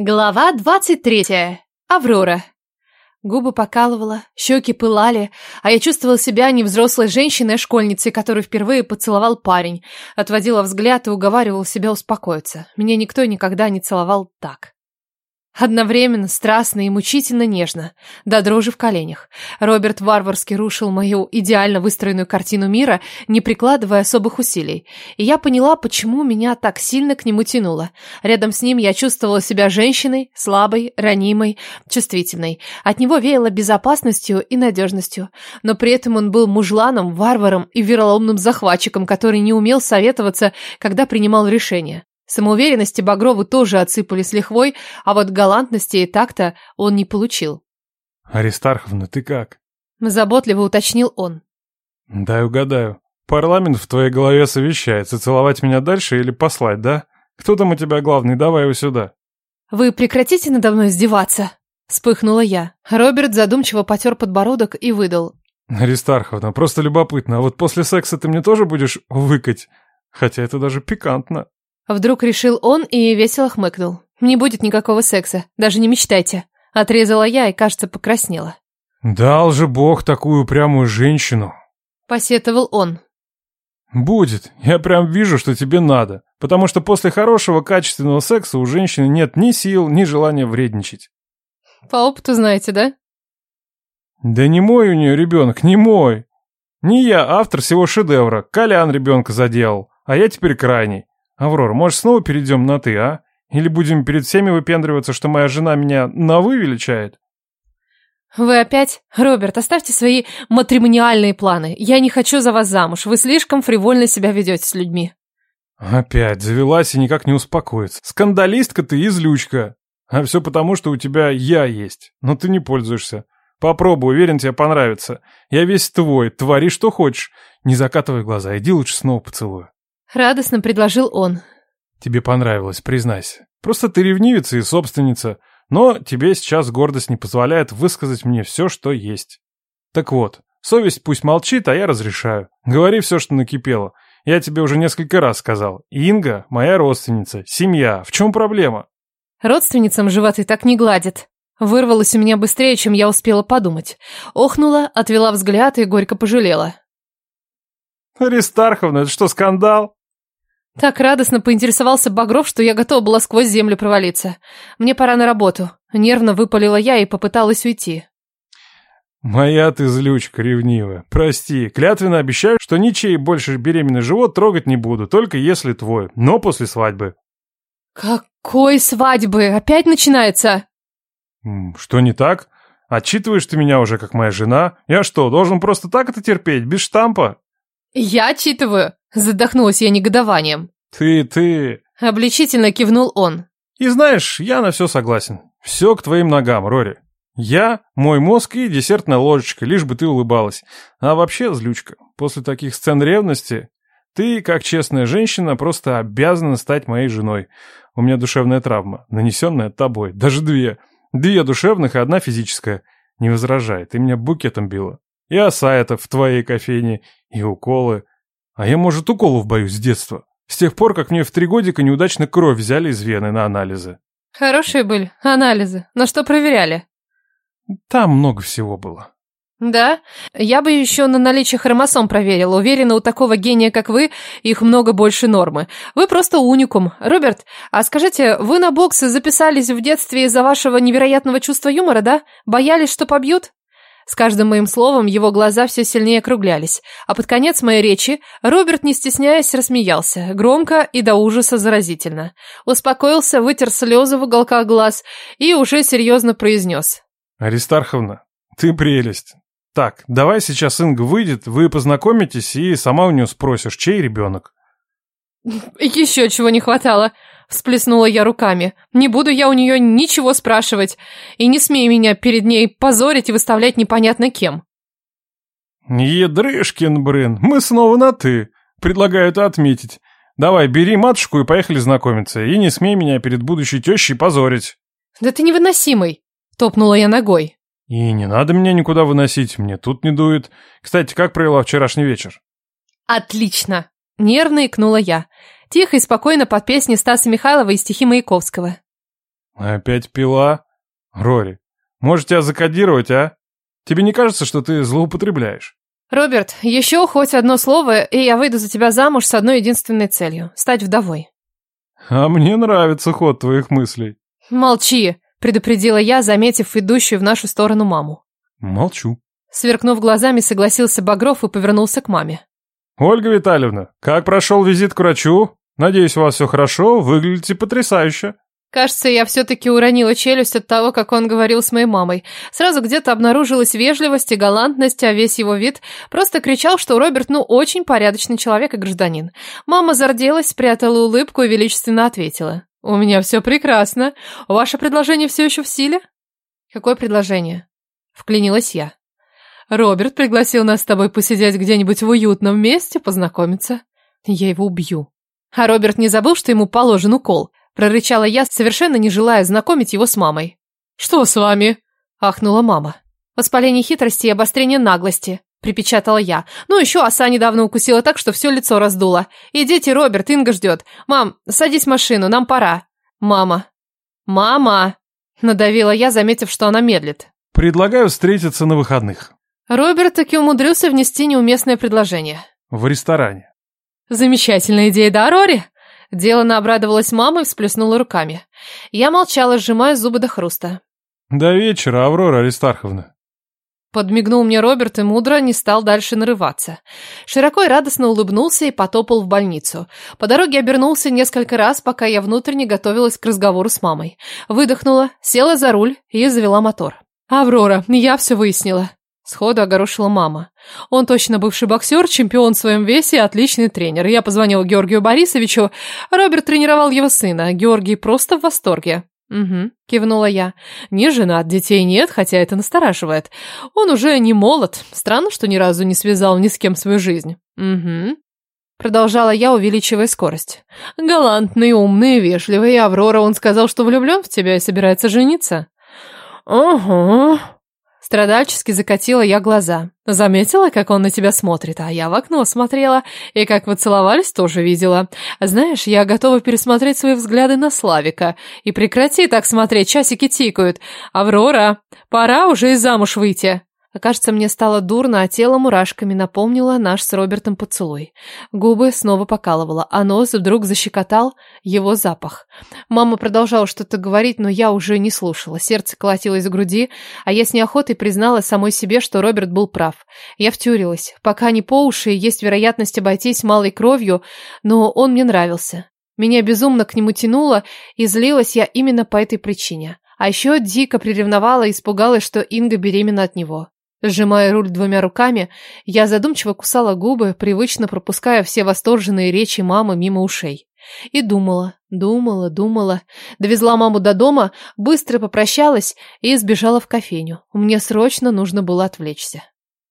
Глава двадцать третья. Аврора. Губы покалывала, щеки пылали, а я чувствовала себя не взрослой женщиной, а школьницей, которую впервые поцеловал парень. Отводила взгляд и уговаривала себя успокоиться. Меня никто никогда не целовал так. Одновременно, страстно и мучительно нежно, до дрожи в коленях. Роберт варварски рушил мою идеально выстроенную картину мира, не прикладывая особых усилий. И я поняла, почему меня так сильно к нему тянуло. Рядом с ним я чувствовала себя женщиной, слабой, ранимой, чувствительной. От него веяло безопасностью и надежностью. Но при этом он был мужланом, варваром и вероломным захватчиком, который не умел советоваться, когда принимал решения. Самоуверенности Багрову тоже отсыпали с лихвой, а вот галантности и так-то он не получил. «Аристарховна, ты как?» Заботливо уточнил он. «Дай угадаю. Парламент в твоей голове совещается, целовать меня дальше или послать, да? Кто там у тебя главный? Давай его сюда». «Вы прекратите надо мной издеваться?» Вспыхнула я. Роберт задумчиво потер подбородок и выдал. «Аристарховна, просто любопытно, а вот после секса ты мне тоже будешь выкать? Хотя это даже пикантно». Вдруг решил он и весело хмыкнул. «Не будет никакого секса, даже не мечтайте». Отрезала я и, кажется, покраснела. «Дал же Бог такую упрямую женщину!» Посетовал он. «Будет. Я прям вижу, что тебе надо. Потому что после хорошего, качественного секса у женщины нет ни сил, ни желания вредничать». «По опыту знаете, да?» «Да не мой у нее ребенок, не мой. Не я автор всего шедевра. Колян ребенка заделал, а я теперь крайний. «Аврора, может, снова перейдем на «ты», а? Или будем перед всеми выпендриваться, что моя жена меня на «вы» величает?» «Вы опять? Роберт, оставьте свои матримониальные планы. Я не хочу за вас замуж. Вы слишком фривольно себя ведете с людьми». «Опять завелась и никак не успокоится. Скандалистка ты и злючка. А все потому, что у тебя я есть. Но ты не пользуешься. Попробуй, уверен, тебе понравится. Я весь твой, твори что хочешь. Не закатывай глаза, иди лучше снова поцелую». Радостно предложил он. Тебе понравилось, признайся. Просто ты ревнивица и собственница, но тебе сейчас гордость не позволяет высказать мне все, что есть. Так вот, совесть пусть молчит, а я разрешаю. Говори все, что накипело. Я тебе уже несколько раз сказал. Инга – моя родственница, семья. В чем проблема? Родственницам животы так не гладят. Вырвалось у меня быстрее, чем я успела подумать. Охнула, отвела взгляд и горько пожалела. Аристарховна, это что, скандал? Так радостно поинтересовался Багров, что я готова была сквозь землю провалиться. Мне пора на работу. Нервно выпалила я и попыталась уйти. Моя ты злючка ревнивая. Прости, клятвенно обещаю, что ничей больше беременный живот трогать не буду, только если твой, но после свадьбы. Какой свадьбы? Опять начинается? Что не так? Отчитываешь ты меня уже как моя жена? Я что, должен просто так это терпеть, без штампа? Я отчитываю. Задохнулась я негодованием. «Ты, ты...» Обличительно кивнул он. «И знаешь, я на все согласен. Все к твоим ногам, Рори. Я, мой мозг и десертная ложечка, лишь бы ты улыбалась. А вообще, злючка, после таких сцен ревности, ты, как честная женщина, просто обязана стать моей женой. У меня душевная травма, нанесенная тобой. Даже две. Две душевных и одна физическая. Не возражай, ты меня букетом била. И оса это в твоей кофейне, и уколы. А я, может, уколов боюсь с детства. С тех пор, как мне в три годика неудачно кровь взяли из вены на анализы. Хорошие были анализы. Но что проверяли? Там много всего было. Да? Я бы еще на наличие хромосом проверила. Уверена, у такого гения, как вы, их много больше нормы. Вы просто уникум. Роберт, а скажите, вы на боксы записались в детстве из-за вашего невероятного чувства юмора, да? Боялись, что побьют? С каждым моим словом его глаза все сильнее округлялись, а под конец моей речи Роберт, не стесняясь, рассмеялся, громко и до ужаса заразительно. Успокоился, вытер слезы в уголках глаз и уже серьезно произнес. «Аристарховна, ты прелесть. Так, давай сейчас Инга выйдет, вы познакомитесь и сама у нее спросишь, чей ребенок». «Еще чего не хватало», Всплеснула я руками. Не буду я у нее ничего спрашивать. И не смей меня перед ней позорить и выставлять непонятно кем. Едрышкин, брын, мы снова на «ты». Предлагаю это отметить. Давай, бери матушку и поехали знакомиться. И не смей меня перед будущей тещей позорить. Да ты невыносимый, топнула я ногой. И не надо меня никуда выносить, мне тут не дует. Кстати, как провела вчерашний вечер? Отлично, нервно икнула я. Тихо и спокойно под песни Стаса Михайлова и стихи Маяковского. Опять пила? Рори, может тебя закодировать, а? Тебе не кажется, что ты злоупотребляешь? Роберт, еще хоть одно слово, и я выйду за тебя замуж с одной единственной целью – стать вдовой. А мне нравится ход твоих мыслей. Молчи, предупредила я, заметив идущую в нашу сторону маму. Молчу. Сверкнув глазами, согласился Багров и повернулся к маме. Ольга Витальевна, как прошел визит к врачу? Надеюсь, у вас все хорошо, выглядите потрясающе. Кажется, я все-таки уронила челюсть от того, как он говорил с моей мамой. Сразу где-то обнаружилась вежливость и галантность, а весь его вид просто кричал, что Роберт, ну, очень порядочный человек и гражданин. Мама зарделась, спрятала улыбку и величественно ответила. «У меня все прекрасно. Ваше предложение все еще в силе?» «Какое предложение?» Вклинилась я. «Роберт пригласил нас с тобой посидеть где-нибудь в уютном месте, познакомиться. Я его убью». А Роберт не забыл, что ему положен укол. Прорычала я, совершенно не желая знакомить его с мамой. «Что с вами?» – ахнула мама. «Воспаление хитрости и обострение наглости», – припечатала я. «Ну еще оса недавно укусила так, что все лицо раздуло. Идите, Роберт, Инга ждет. Мам, садись в машину, нам пора». «Мама». «Мама!» – надавила я, заметив, что она медлит. Предлагаю встретиться на выходных. Роберт таки умудрился внести неуместное предложение. В ресторане. Замечательная идея, да, Рори? Делано обрадовалась мама и всплеснула руками. Я молчала, сжимая зубы до хруста. До вечера, Аврора Аристарховна. Подмигнул мне Роберт и мудро не стал дальше нарываться. Широко и радостно улыбнулся и потопал в больницу. По дороге обернулся несколько раз, пока я внутренне готовилась к разговору с мамой. Выдохнула, села за руль и завела мотор. «Аврора, я все выяснила», Сходу огорошила мама. Он точно бывший боксер, чемпион в своем весе, отличный тренер. Я позвонила Георгию Борисовичу. Роберт тренировал его сына. Георгий просто в восторге. «Угу», — кивнула я. «Не женат, детей нет, хотя это настораживает. Он уже не молод. Странно, что ни разу не связал ни с кем свою жизнь». «Угу», Продолжала я, увеличивая скорость. «Галантный, умный, вежливый. Аврора, он сказал, что влюблен в тебя и собирается жениться». «Угу», Страдальчески закатила я глаза. Заметила, как он на тебя смотрит, а я в окно смотрела, и как вы целовались, тоже видела. Знаешь, я готова пересмотреть свои взгляды на Славика. И прекрати так смотреть, часики тикают. Аврора, пора уже и замуж выйти. Кажется, мне стало дурно, а тело мурашками напомнило наш с Робертом поцелуй. Губы снова покалывало, а нос вдруг защекотал его запах. Мама продолжала что-то говорить, но я уже не слушала. Сердце колотилось в груди, а я с неохотой признала самой себе, что Роберт был прав. Я втюрилась. Пока не по уши, есть вероятность обойтись малой кровью, но он мне нравился. Меня безумно к нему тянуло, и злилась я именно по этой причине. А еще дико приревновала и испугалась, что Инга беременна от него. Сжимая руль двумя руками, я задумчиво кусала губы, привычно пропуская все восторженные речи мамы мимо ушей. И думала, думала, думала. Довезла маму до дома, быстро попрощалась и сбежала в кофейню. Мне срочно нужно было отвлечься.